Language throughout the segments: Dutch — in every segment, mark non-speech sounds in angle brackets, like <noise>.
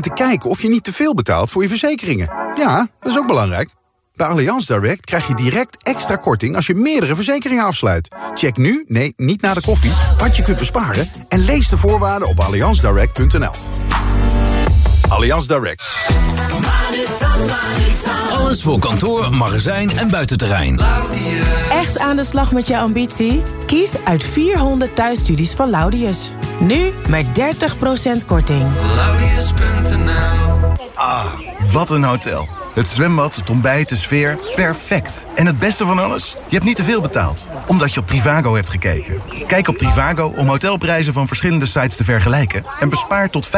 En te kijken of je niet te veel betaalt voor je verzekeringen. Ja, dat is ook belangrijk. Bij Allianz Direct krijg je direct extra korting als je meerdere verzekeringen afsluit. Check nu, nee, niet na de koffie, wat je kunt besparen... en lees de voorwaarden op allianzdirect.nl. Allianz Direct. Alles voor kantoor, magazijn en buitenterrein. Echt aan de slag met je ambitie? Kies uit 400 thuisstudies van Laudius. Nu met 30% korting. Laudius.nl Ah, wat een hotel. Het zwembad, het ontbijt, de sfeer, perfect. En het beste van alles? Je hebt niet te veel betaald, omdat je op Trivago hebt gekeken. Kijk op Trivago om hotelprijzen van verschillende sites te vergelijken... en bespaar tot 35%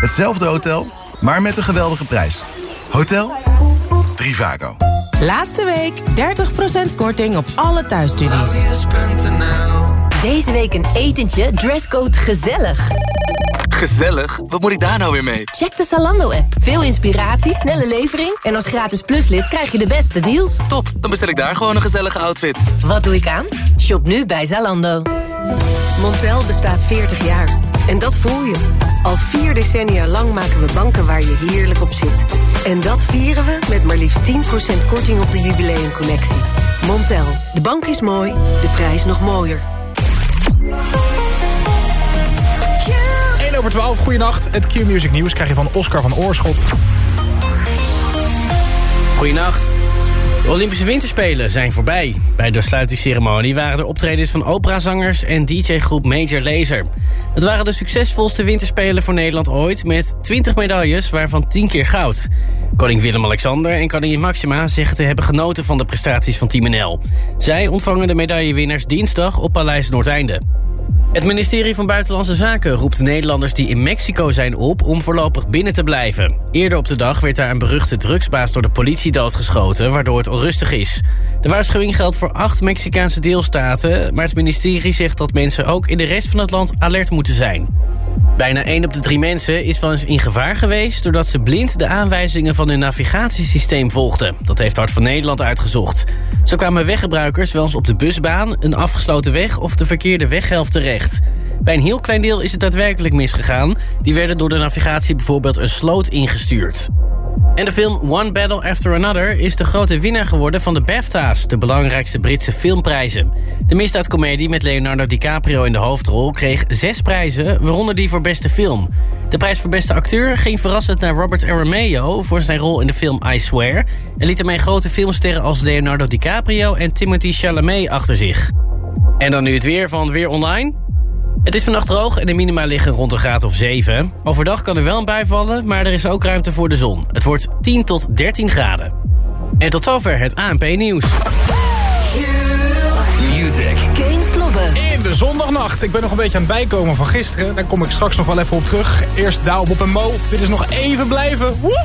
Hetzelfde hotel, maar met een geweldige prijs. Hotel Trivago. Laatste week 30% korting op alle thuisstudies. Deze week een etentje, dresscode gezellig. Gezellig? Wat moet ik daar nou weer mee? Check de Zalando-app. Veel inspiratie, snelle levering... en als gratis pluslid krijg je de beste deals. Top, dan bestel ik daar gewoon een gezellige outfit. Wat doe ik aan? Shop nu bij Zalando. Montel bestaat 40 jaar. En dat voel je. Al vier decennia lang maken we banken waar je heerlijk op zit. En dat vieren we met maar liefst 10% korting op de jubileumconnectie. Montel, de bank is mooi, de prijs nog mooier. 1 over 12, goeienacht. Het Q-Music Nieuws krijg je van Oscar van Oorschot. Goedenacht. De Olympische Winterspelen zijn voorbij. Bij de sluitingsceremonie waren er optredens van operazangers en DJ-groep Major Lazer. Het waren de succesvolste winterspelen voor Nederland ooit... met 20 medailles, waarvan 10 keer goud. Koning Willem-Alexander en koningin Maxima zeggen te hebben genoten van de prestaties van Team NL. Zij ontvangen de medaillewinnaars dinsdag op Paleis Noordeinde. Het ministerie van Buitenlandse Zaken roept Nederlanders die in Mexico zijn op om voorlopig binnen te blijven. Eerder op de dag werd daar een beruchte drugsbaas door de politie doodgeschoten, waardoor het onrustig is. De waarschuwing geldt voor acht Mexicaanse deelstaten, maar het ministerie zegt dat mensen ook in de rest van het land alert moeten zijn. Bijna 1 op de 3 mensen is wel eens in gevaar geweest... doordat ze blind de aanwijzingen van hun navigatiesysteem volgden. Dat heeft Hart van Nederland uitgezocht. Zo kwamen weggebruikers wel eens op de busbaan... een afgesloten weg of de verkeerde weghelft terecht. Bij een heel klein deel is het daadwerkelijk misgegaan. Die werden door de navigatie bijvoorbeeld een sloot ingestuurd. En de film One Battle After Another is de grote winnaar geworden van de BAFTA's, de belangrijkste Britse filmprijzen. De misdaadcomedie met Leonardo DiCaprio in de hoofdrol kreeg zes prijzen, waaronder die voor beste film. De prijs voor beste acteur ging verrassend naar Robert Aramayo voor zijn rol in de film I Swear en liet ermee grote filmsterren als Leonardo DiCaprio en Timothy Chalamet achter zich. En dan nu het weer van Weer Online. Het is vannacht droog en de minima liggen rond een graad of 7. Overdag kan er wel een bui vallen, maar er is ook ruimte voor de zon. Het wordt 10 tot 13 graden. En tot zover het ANP-nieuws. Music. Geen slobben. In de zondagnacht. Ik ben nog een beetje aan het bijkomen van gisteren. Daar kom ik straks nog wel even op terug. Eerst Douw op en Mo. Dit is nog even blijven. Woe!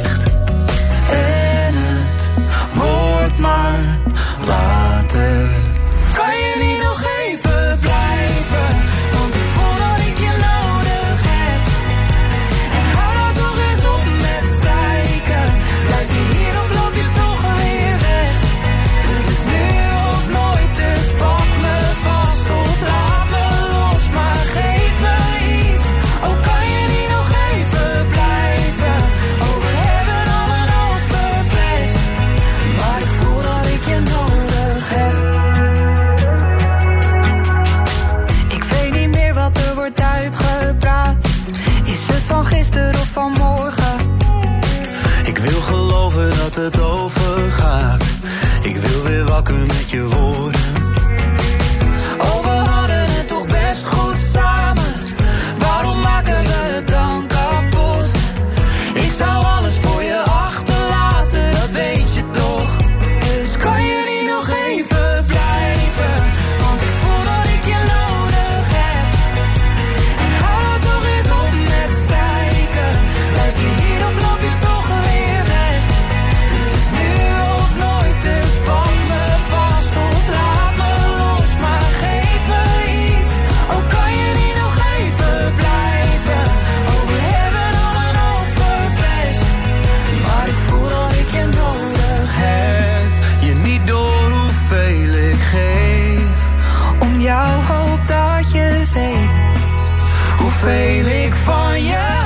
wakker met je woorden veel ik van je.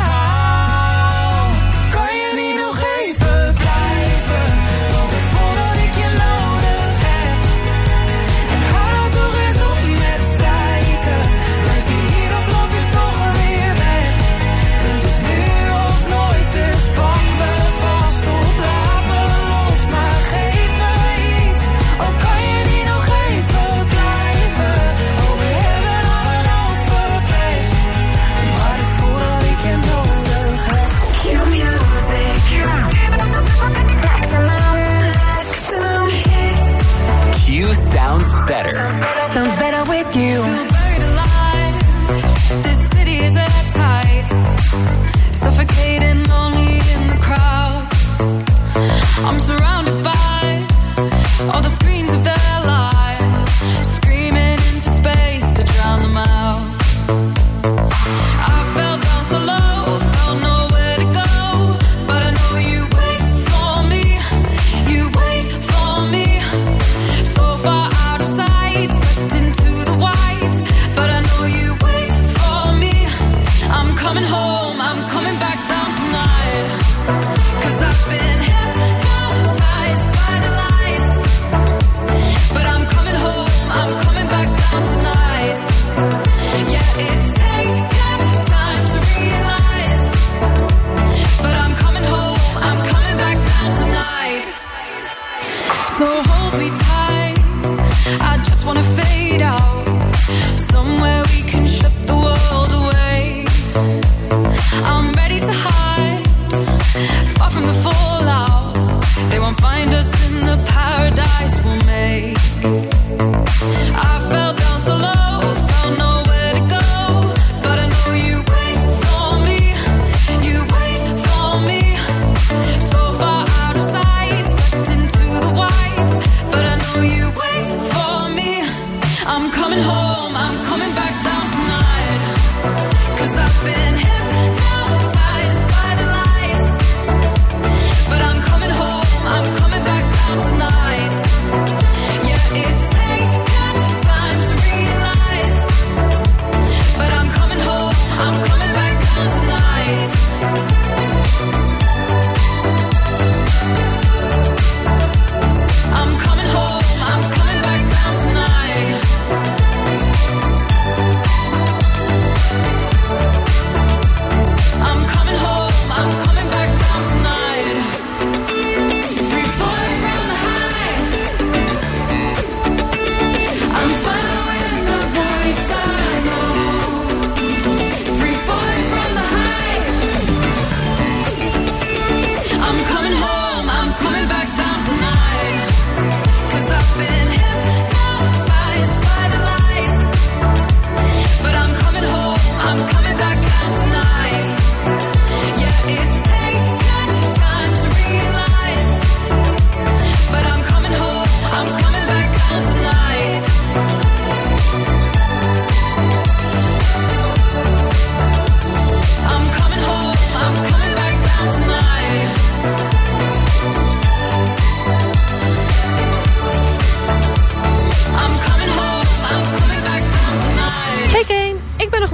Better. Sounds better with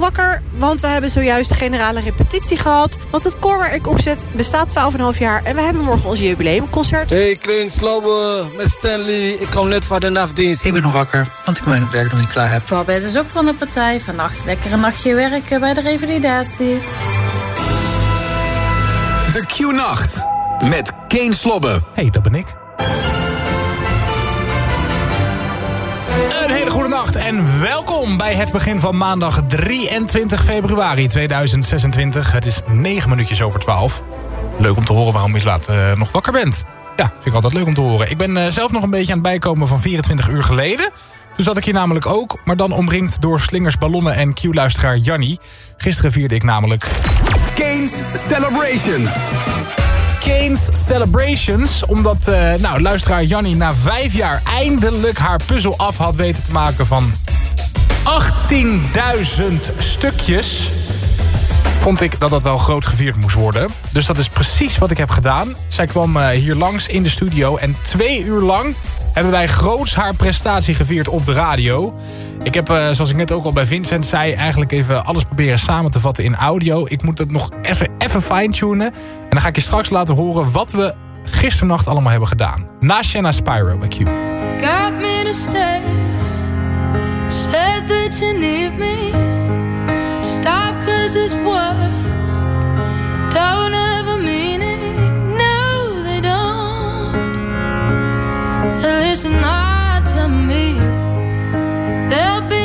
ik ben nog wakker, want we hebben zojuist de generale repetitie gehad. Want het koor waar ik op zit bestaat 12,5 jaar en we hebben morgen ons jubileumconcert. Hey, Klein Slobbe met Stanley. Ik kom net van de nachtdienst. Ik ben nog wakker, want ik het werk nog niet klaar heb. Babette is ook van de partij. Vannacht lekker een nachtje werken bij de revalidatie. De Q-nacht met Kane Slobbe. hey, dat ben ik. Een hele goede nacht en welkom bij het begin van maandag 23 februari 2026. Het is 9 minuutjes over 12. Leuk om te horen waarom je laat eh, nog wakker bent. Ja, vind ik altijd leuk om te horen. Ik ben eh, zelf nog een beetje aan het bijkomen van 24 uur geleden. Toen zat ik hier namelijk ook, maar dan omringd door slingers, ballonnen en Q-luisteraar Janni. Gisteren vierde ik namelijk... Kane's Celebrations. Kane's Celebrations. Omdat eh, nou, luisteraar Janni na vijf jaar eindelijk haar puzzel af had weten te maken van 18.000 stukjes. Vond ik dat dat wel groot gevierd moest worden. Dus dat is precies wat ik heb gedaan. Zij kwam eh, hier langs in de studio en twee uur lang hebben wij groots haar prestatie gevierd op de radio. Ik heb, eh, zoals ik net ook al bij Vincent zei... eigenlijk even alles proberen samen te vatten in audio. Ik moet het nog even, even fine-tunen. En dan ga ik je straks laten horen wat we gisternacht allemaal hebben gedaan. Na Shanna Spyro bij Q. Got me to stay. Said that you need me. Stop cause it's words. Don't ever mean Listen hard to me. There'll be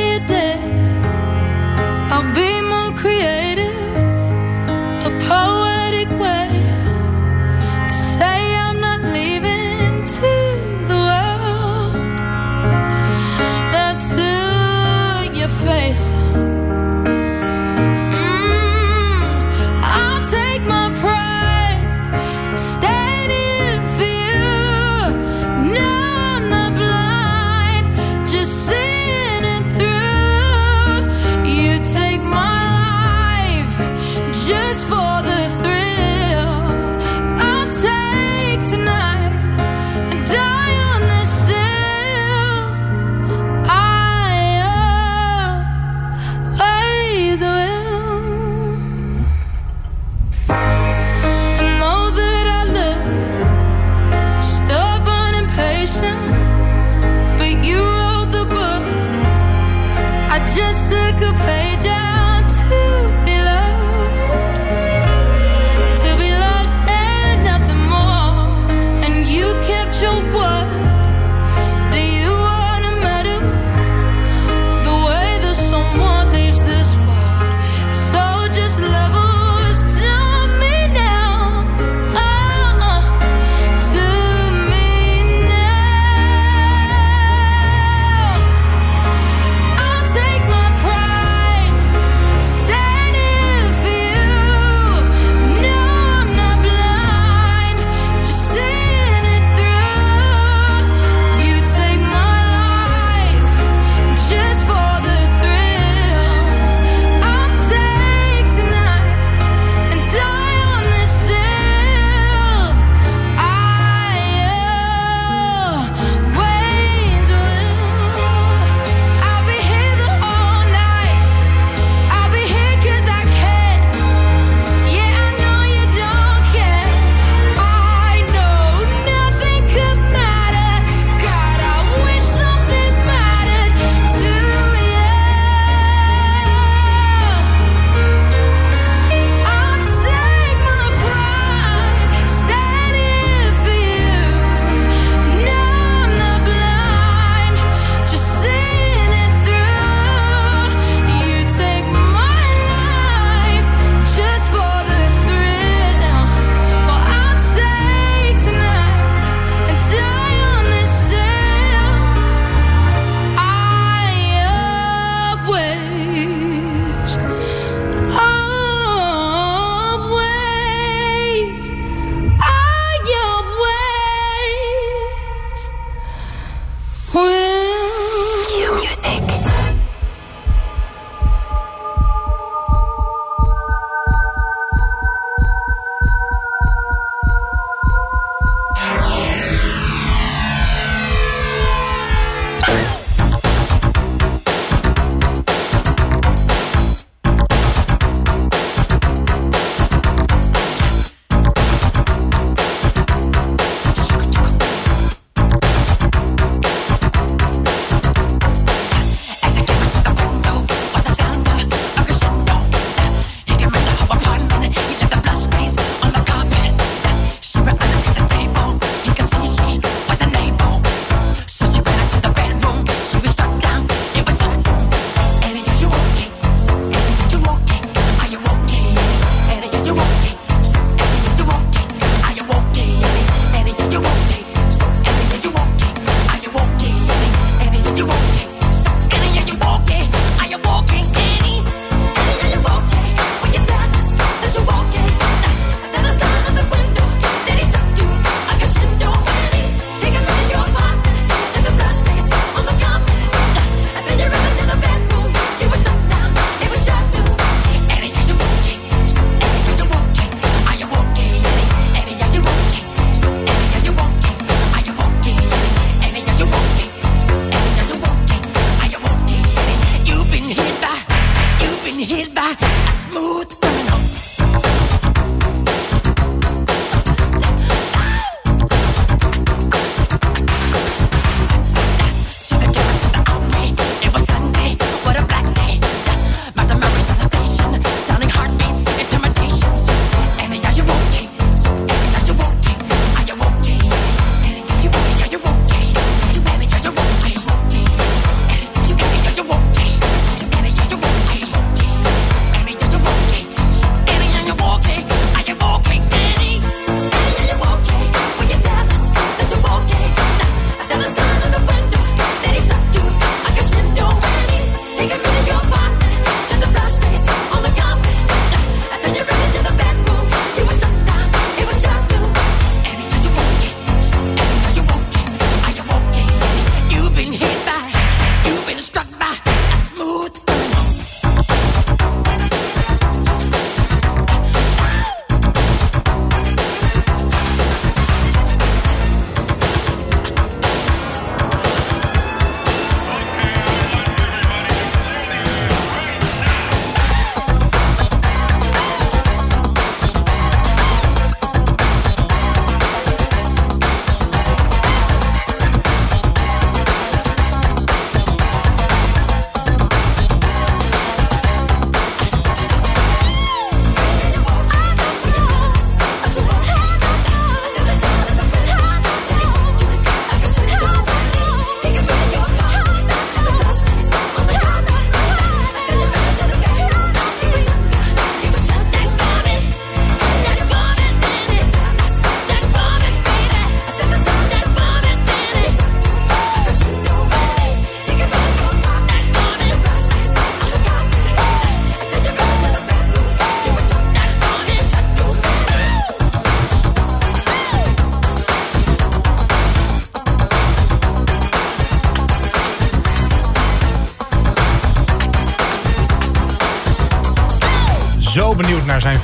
just took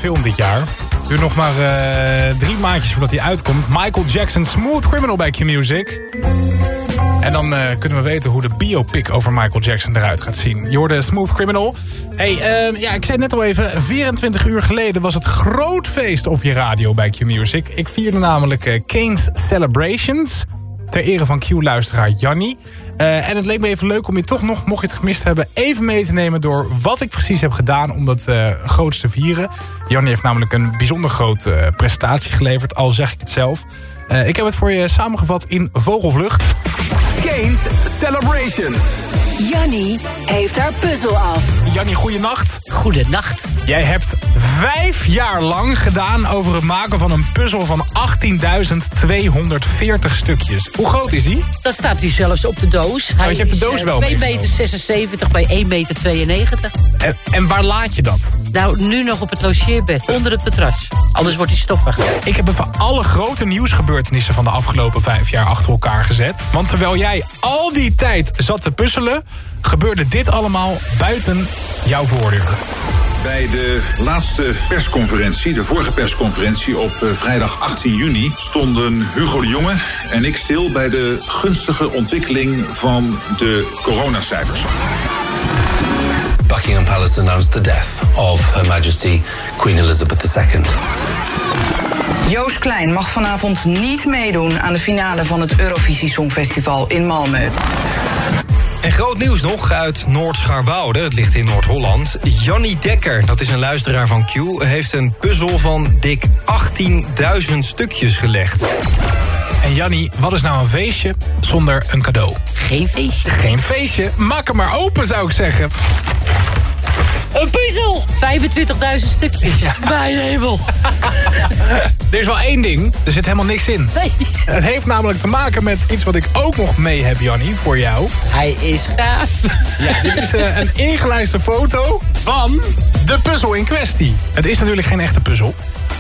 film dit jaar. Duurt nog maar eh, drie maandjes voordat hij uitkomt. Michael Jackson, Smooth Criminal bij Q-Music. En dan eh, kunnen we weten hoe de biopic over Michael Jackson eruit gaat zien. Je hoorde Smooth Criminal. Hey, eh, ja, ik zei net al even, 24 uur geleden was het groot feest op je radio bij Q-Music. Ik vierde namelijk eh, Kane's Celebrations ter ere van Q-luisteraar Janni. Eh, en het leek me even leuk om je toch nog, mocht je het gemist hebben... even mee te nemen door wat ik precies heb gedaan om dat uh, groots te vieren. Janni heeft namelijk een bijzonder grote uh, prestatie geleverd, al zeg ik het zelf. Uh, ik heb het voor je samengevat in Vogelvlucht. Kane's Celebrations. Jannie heeft haar puzzel af. Jannie, goeienacht. Goedenacht. Jij hebt vijf jaar lang gedaan over het maken van een puzzel van 18.240 stukjes. Hoe groot is die? Dat staat hij zelfs op de doos. Hij oh, je hebt de doos is, wel 2 meter 76 bij 1 meter 92. En, en, waar laat je dat? Nou, nu nog op het logeerbed, onder het matras. Anders wordt hij stoffig. Ik heb even alle grote nieuwsgebeurtenissen van de afgelopen vijf jaar achter elkaar gezet. Want terwijl jij al die tijd zat te puzzelen... gebeurde dit allemaal buiten jouw voordeur. Bij de laatste persconferentie, de vorige persconferentie op uh, vrijdag 18 juni... stonden Hugo de Jonge en ik stil bij de gunstige ontwikkeling van de coronacijfers. Buckingham Palace announced the death of Her Majesty Queen Elizabeth II. Joost Klein mag vanavond niet meedoen aan de finale van het Eurovisie Songfestival in Malmö. En groot nieuws nog uit Noord-Scharwoude, het ligt in Noord-Holland. Jannie Dekker, dat is een luisteraar van Q, heeft een puzzel van dik 18.000 stukjes gelegd. En Jannie, wat is nou een feestje zonder een cadeau? Geen feestje. Geen feestje? Maak hem maar open, zou ik zeggen. Een puzzel! 25.000 stukjes. Ja. Mijn hemel. <laughs> er is wel één ding. Er zit helemaal niks in. Nee. Het heeft namelijk te maken met iets wat ik ook nog mee heb, Jannie, voor jou. Hij is gaaf. Ja, dit is uh, een ingelijste foto van de puzzel in kwestie. Het is natuurlijk geen echte puzzel.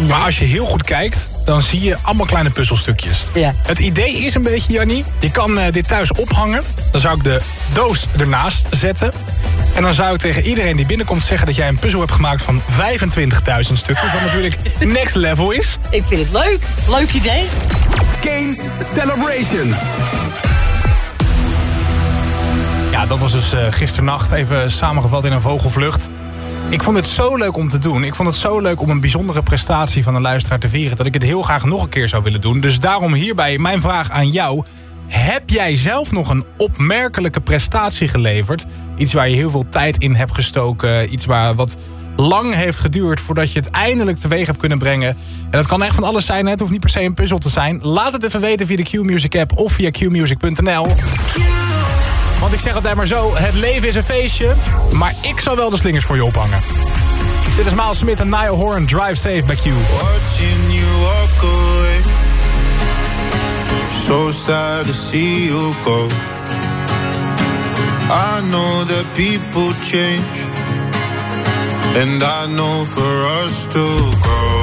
Maar als je heel goed kijkt, dan zie je allemaal kleine puzzelstukjes. Ja. Het idee is een beetje, Jannie, je kan uh, dit thuis ophangen. Dan zou ik de doos ernaast zetten. En dan zou ik tegen iedereen die binnenkomt zeggen... dat jij een puzzel hebt gemaakt van 25.000 stukjes. Wat natuurlijk <laughs> next level is. Ik vind het leuk. Leuk idee. Kane's Celebrations. Ja, dat was dus uh, gisternacht even samengevat in een vogelvlucht. Ik vond het zo leuk om te doen. Ik vond het zo leuk om een bijzondere prestatie van een luisteraar te vieren... dat ik het heel graag nog een keer zou willen doen. Dus daarom hierbij mijn vraag aan jou... Heb jij zelf nog een opmerkelijke prestatie geleverd? Iets waar je heel veel tijd in hebt gestoken. Iets waar wat lang heeft geduurd voordat je het eindelijk teweeg hebt kunnen brengen. En dat kan echt van alles zijn. Het hoeft niet per se een puzzel te zijn. Laat het even weten via de Q-Music app of via qmusic.nl. Want ik zeg altijd maar zo, het leven is een feestje. Maar ik zal wel de slingers voor je ophangen. Dit is Miles Smith en Niall Horan. Drive safe bij Q. Watching you walk away. So sad to see you go. I know that people change. And I know for us to grow.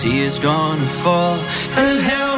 tears gonna fall. And hell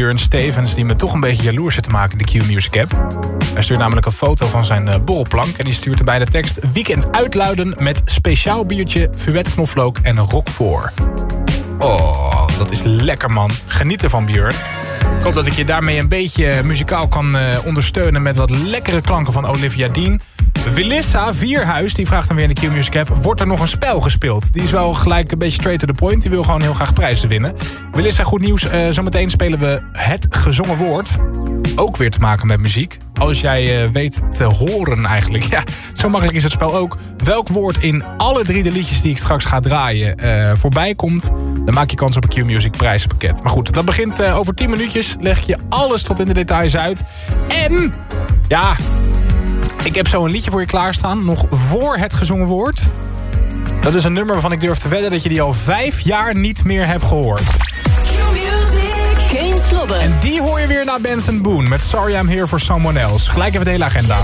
Björn Stevens... die me toch een beetje jaloers zit te maken in de Q-Music app. Hij stuurt namelijk een foto van zijn eh, borrelplank... en die stuurt erbij de tekst... Weekend uitluiden met speciaal biertje, fuet knoflook en roquefort. Oh, dat is lekker man. Geniet ervan Björn. Ik hoop dat ik je daarmee een beetje muzikaal kan eh, ondersteunen... met wat lekkere klanken van Olivia Dean... Wilissa Vierhuis, die vraagt dan weer in de Q-Music app... wordt er nog een spel gespeeld? Die is wel gelijk een beetje straight to the point. Die wil gewoon heel graag prijzen winnen. Wilissa, goed nieuws. Eh, zometeen spelen we het gezongen woord. Ook weer te maken met muziek. Als jij eh, weet te horen eigenlijk. <laughs> Ja, zo makkelijk is het spel ook. Welk woord in alle drie de liedjes die ik straks ga draaien eh, voorbij komt... dan maak je kans op een Q-Music prijspakket. Maar goed, dat begint over 10 minuutjes. Leg je alles tot in de details uit. En, ja, ik heb zo een liedje voor je klaarstaan. Nog voor het gezongen woord. Dat is een nummer waarvan ik durf te wedden... dat je die al vijf jaar niet meer hebt gehoord. Geen slobben. En die hoor je weer naar Benson Boone met Sorry I'm Here For Someone Else. Gelijk even de hele agenda.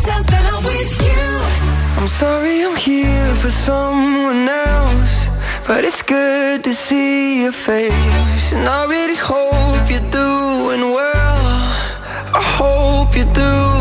I'm sorry I'm here for someone else But it's good to see your face And I really hope you're doing well I hope you're doing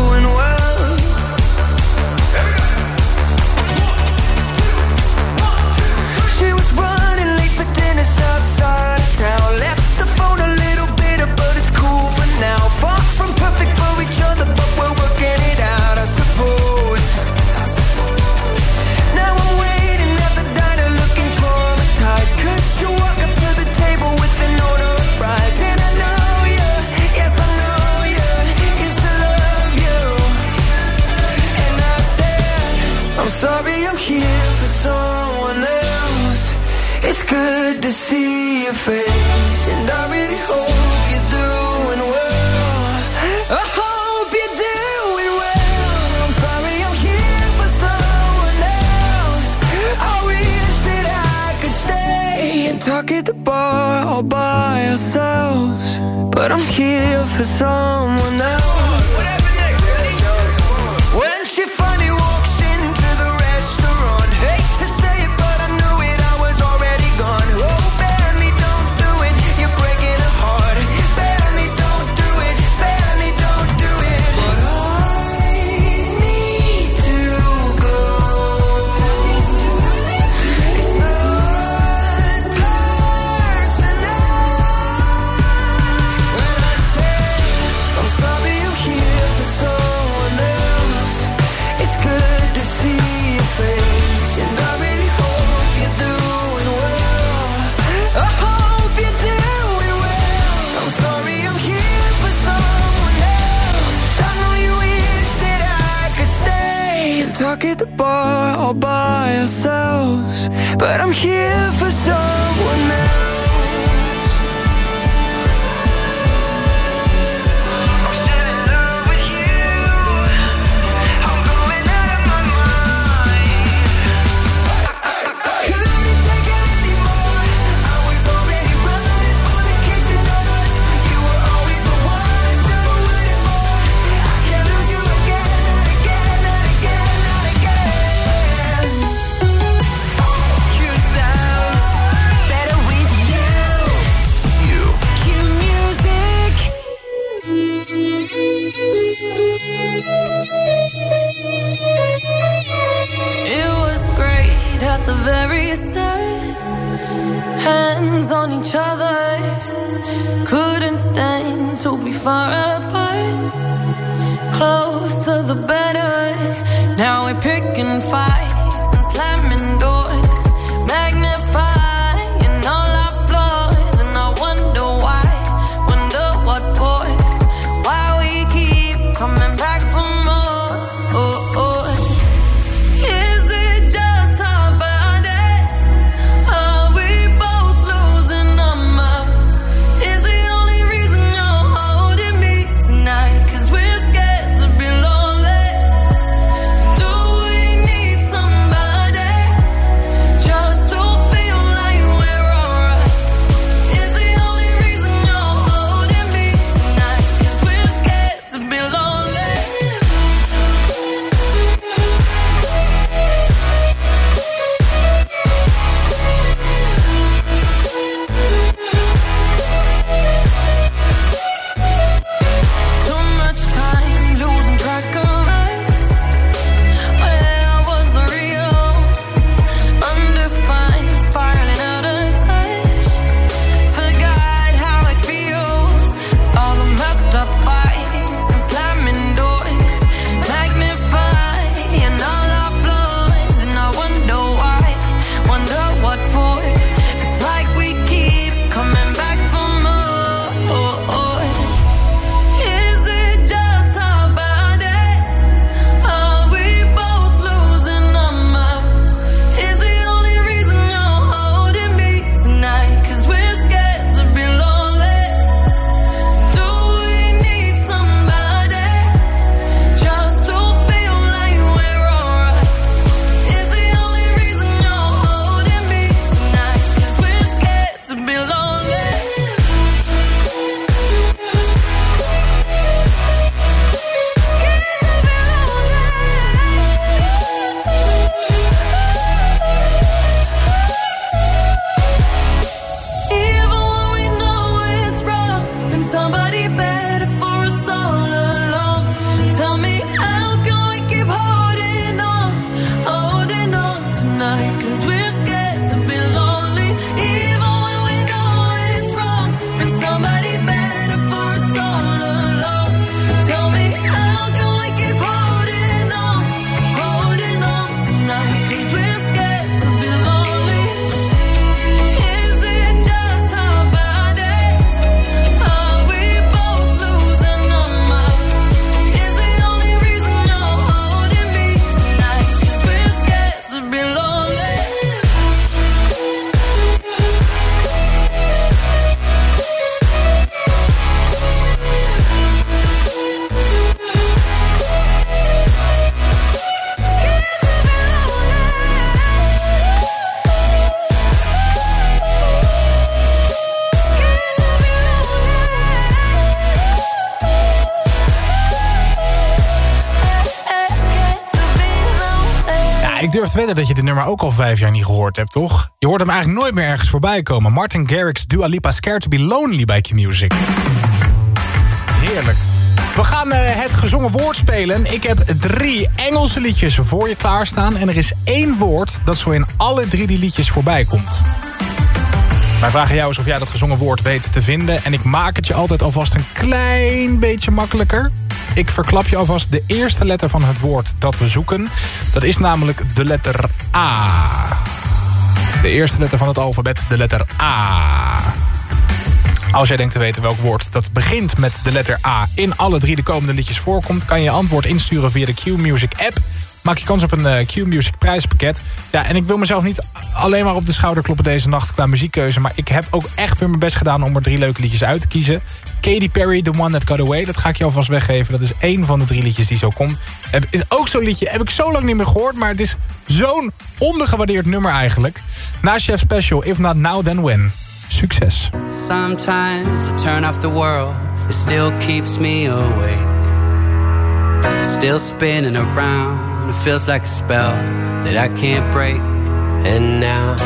durf te wedden dat je dit nummer ook al vijf jaar niet gehoord hebt, toch? Je hoort hem eigenlijk nooit meer ergens voorbij komen. Martin Garrix, Dua Lipa, Scared to be Lonely bij Q-Music. Heerlijk. We gaan eh, het gezongen woord spelen. Ik heb drie Engelse liedjes voor je klaarstaan. En er is één woord dat zo in alle drie die liedjes voorbij komt. Wij vragen jou eens of jij dat gezongen woord weet te vinden. En ik maak het je altijd alvast een klein beetje makkelijker. Ik verklap je alvast de eerste letter van het woord dat we zoeken. Dat is namelijk de letter A. De eerste letter van het alfabet, de letter A. Als jij denkt te weten welk woord dat begint met de letter A... in alle drie de komende liedjes voorkomt... kan je je antwoord insturen via de Q-Music app. Maak je kans op een eh, Q-Music prijspakket. Ja, en ik wil mezelf niet alleen maar op de schouder kloppen deze nacht qua muziekkeuze... maar ik heb ook echt weer mijn best gedaan om er drie leuke liedjes uit te kiezen. Katy Perry, The One That Got Away, dat ga ik je alvast weggeven. Dat is één van de drie liedjes die zo komt. Het is ook zo'n liedje, heb ik zo lang niet meer gehoord... maar het is zo'n ondergewaardeerd nummer eigenlijk. Na Chef Special, If Not Now Then When. Succes. Sometimes I turn off the world, it still keeps me awake. Still spinning around, it feels like a spell that I can't break. And now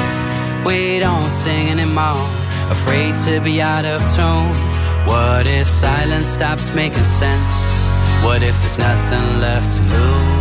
we don't sing anymore, afraid to be out of tune. What if silence stops making sense? What if there's nothing left to lose?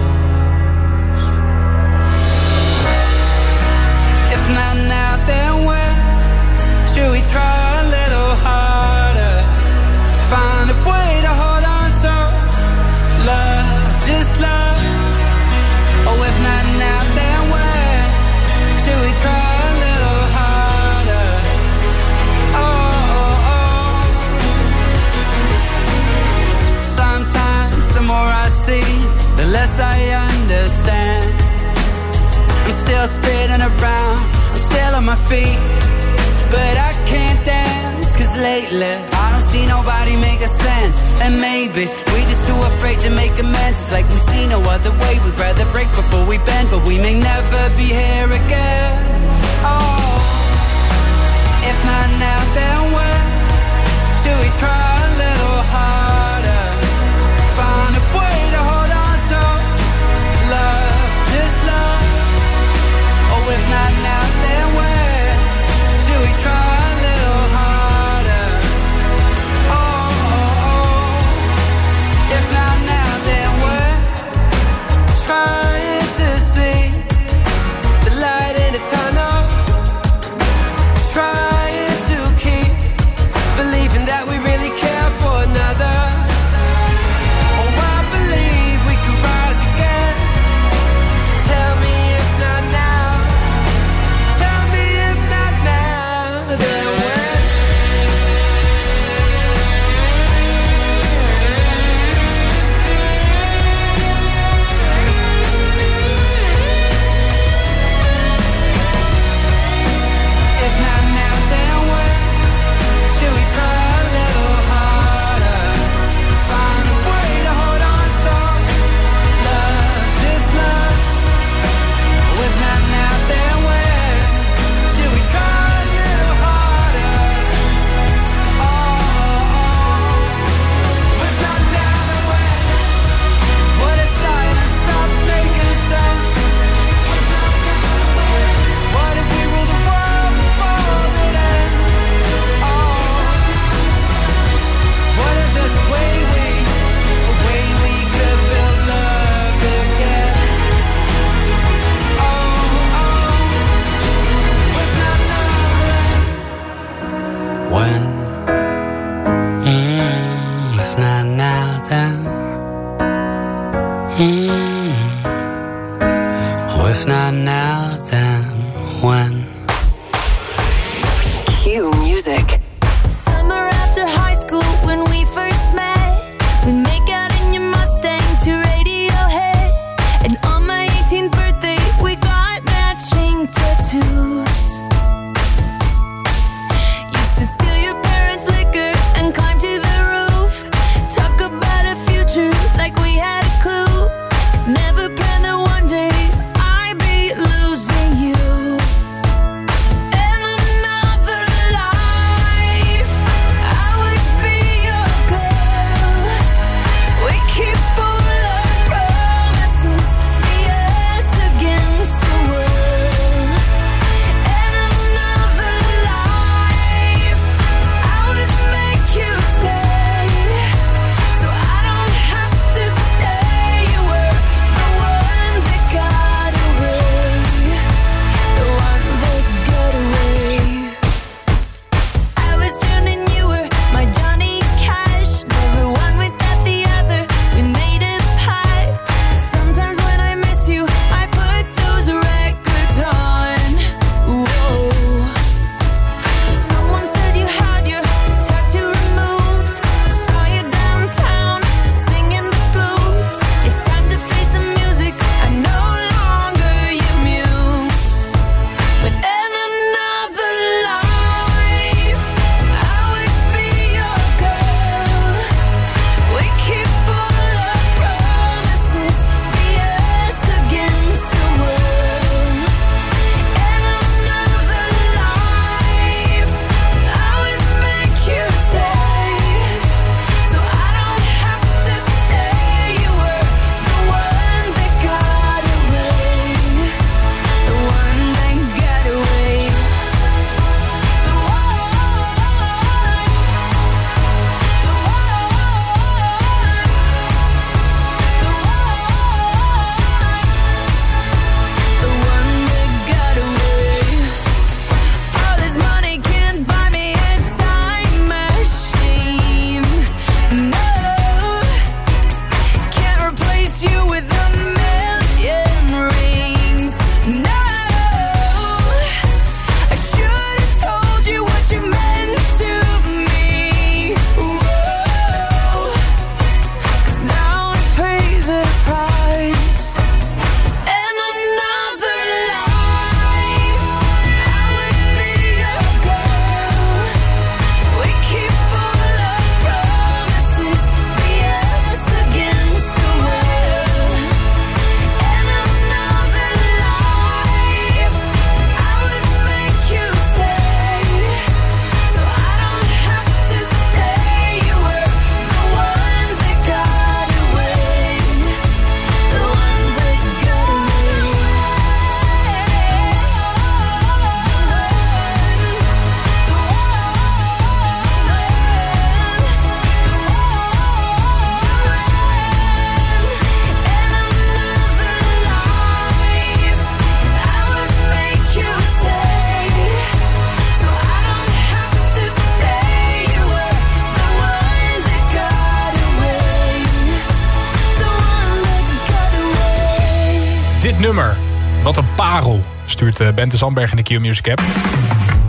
Eh, Bente Zandberg in de Q-Music app.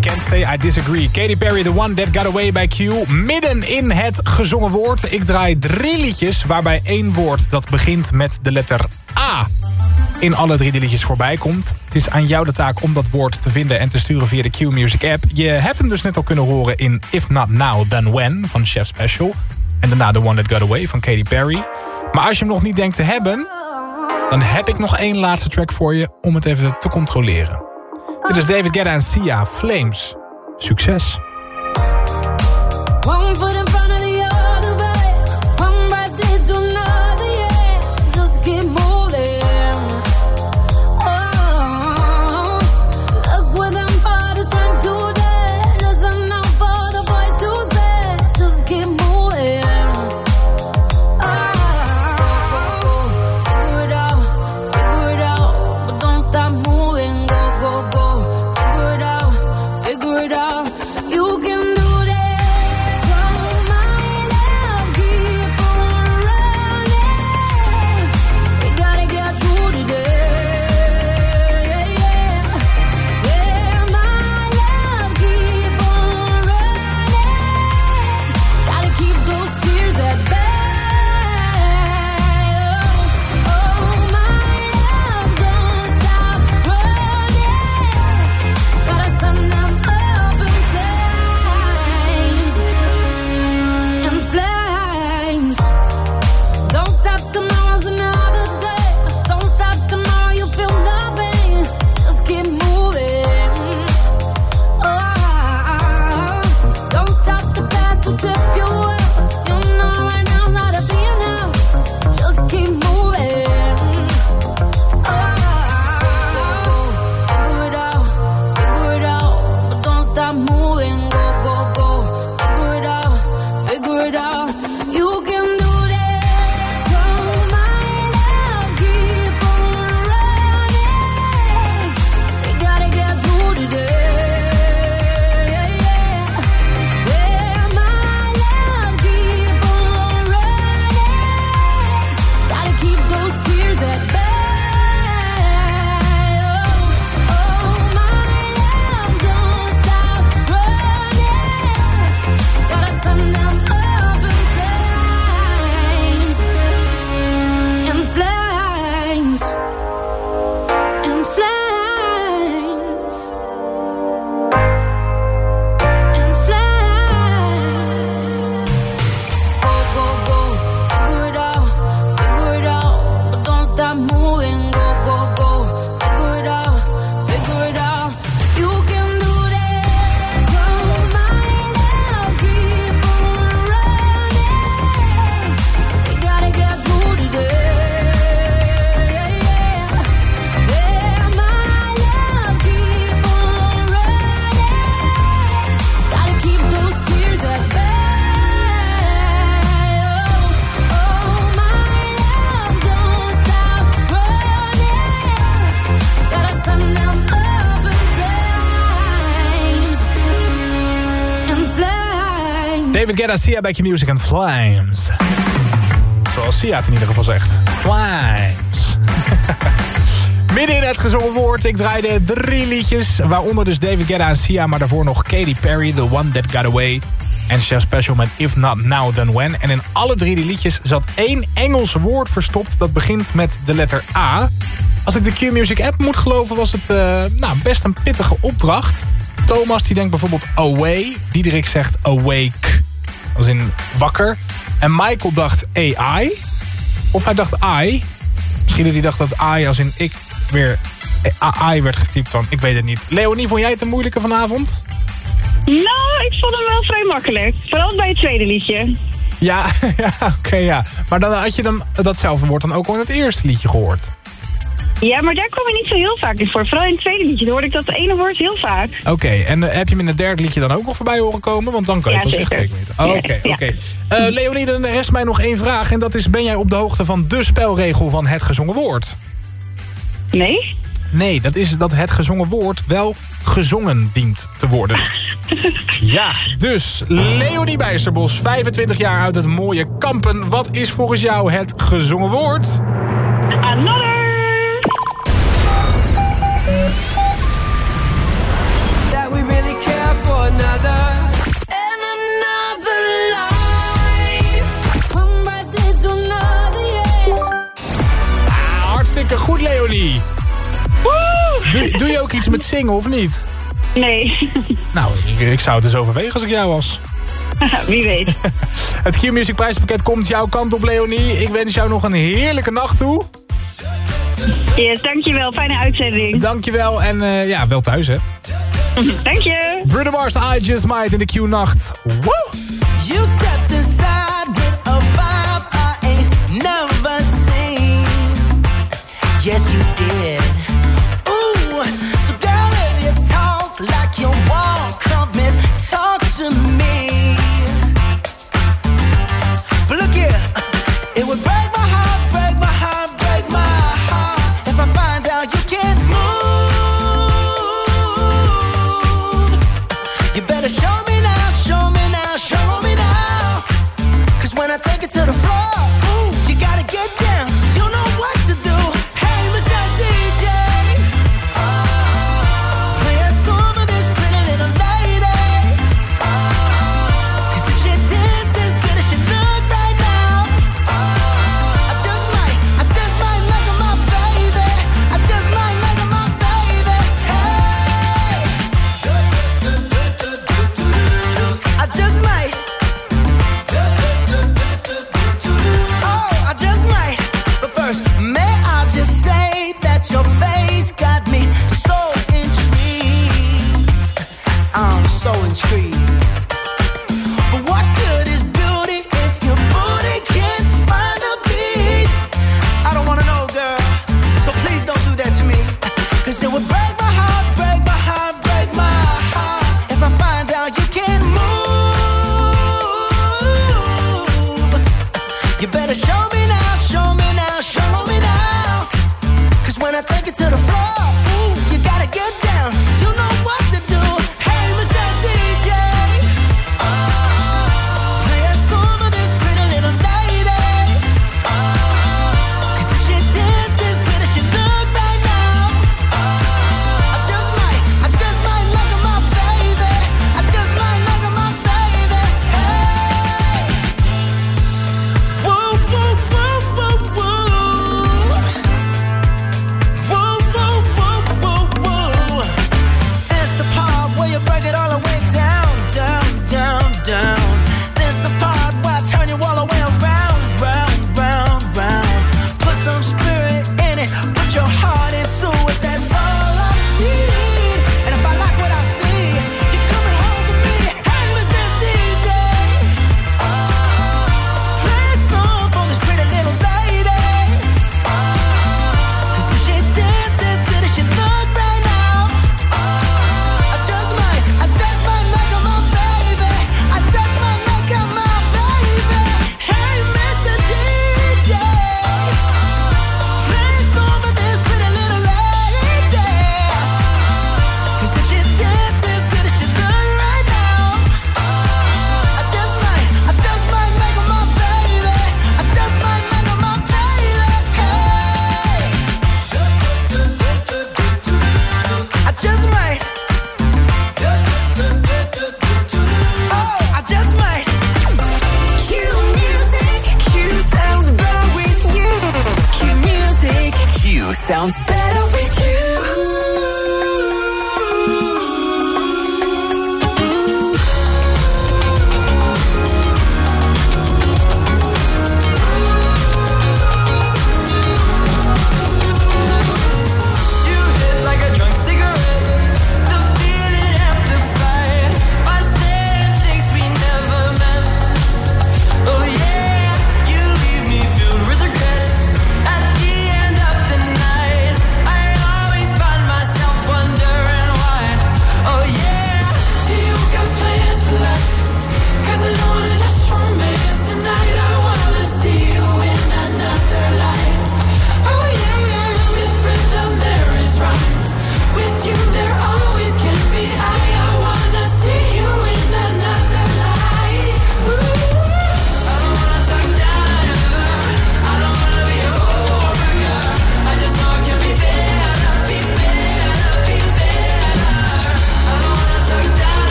Can't say I disagree. Katy Perry, The One That Got Away by Q. Midden in het gezongen woord. Ik draai drie liedjes waarbij één woord dat begint met de letter A in alle drie de liedjes voorbij komt. Het is aan jou de taak om dat woord te vinden en te sturen via de Q-Music app. Je hebt hem dus net al kunnen horen in If Not Now Then When van Chef Special. En daarna The One That Got Away van Katy Perry. Maar als je hem nog niet denkt te hebben... dan heb ik nog één laatste track voor je om het even te controleren. Dit is David Guetta en Sia, Flames. Succes. One out, but Sia bij Q-Music en Flames. Zoals Sia het in ieder geval zegt. Flames. <laughs> Midden in het gezongen woord. Ik draaide drie liedjes. Waaronder dus David Guetta en Sia. Maar daarvoor nog Katy Perry, The One That Got Away. En Chef Special met If Not Now Then When. En in alle drie die liedjes zat één Engels woord verstopt. Dat begint met de letter A. Als ik de Q-Music app moet geloven was het eh, nou, best een pittige opdracht. Thomas die denkt bijvoorbeeld away. Diederik zegt awake. Als in wakker. En Michael dacht AI. Of hij dacht I. Misschien dat hij dacht dat I als in ik weer AI werd getypt dan. Ik weet het niet. Leonie, vond jij het een moeilijke vanavond? Nou, ik vond hem wel vrij makkelijk. Vooral bij het tweede liedje. Ja, <laughs> ja oké ja. Maar dan had je dan datzelfde woord dan ook al in het eerste liedje gehoord. Ja, maar daar kwam je niet zo heel vaak in voor. Vooral in het tweede liedje hoorde ik dat ene woord heel vaak. Oké, en eh, heb je hem in het derde liedje dan ook nog voorbij horen komen? Want dan kan je Ja, het echt zeker. niet. Oh, Oké, Ja. oké. Eh, Leonie, dan rest mij nog één vraag. En dat is, ben jij op de hoogte van de spelregel van het gezongen woord? Nee? Nee, dat is dat het gezongen woord wel gezongen dient te worden. <laughs> Ja, dus Leonie Bijsterbos, 25 jaar uit het mooie Kampen. Wat is volgens jou het gezongen woord? Another! Doe, je ook iets met zingen of niet? Nee. Nou, ik, ik zou het eens overwegen als ik jou was. <laughs> Wie weet. <laughs> Het Q-Music prijspakket komt jouw kant op, Leonie. Ik wens jou nog een heerlijke nacht toe. Yes, dankjewel. Fijne uitzending. Dankjewel en eh, ja, wel thuis, hè. <laughs> Dank je. Bruno Mars, I Just Might in de Q-nacht. Woe! yeah.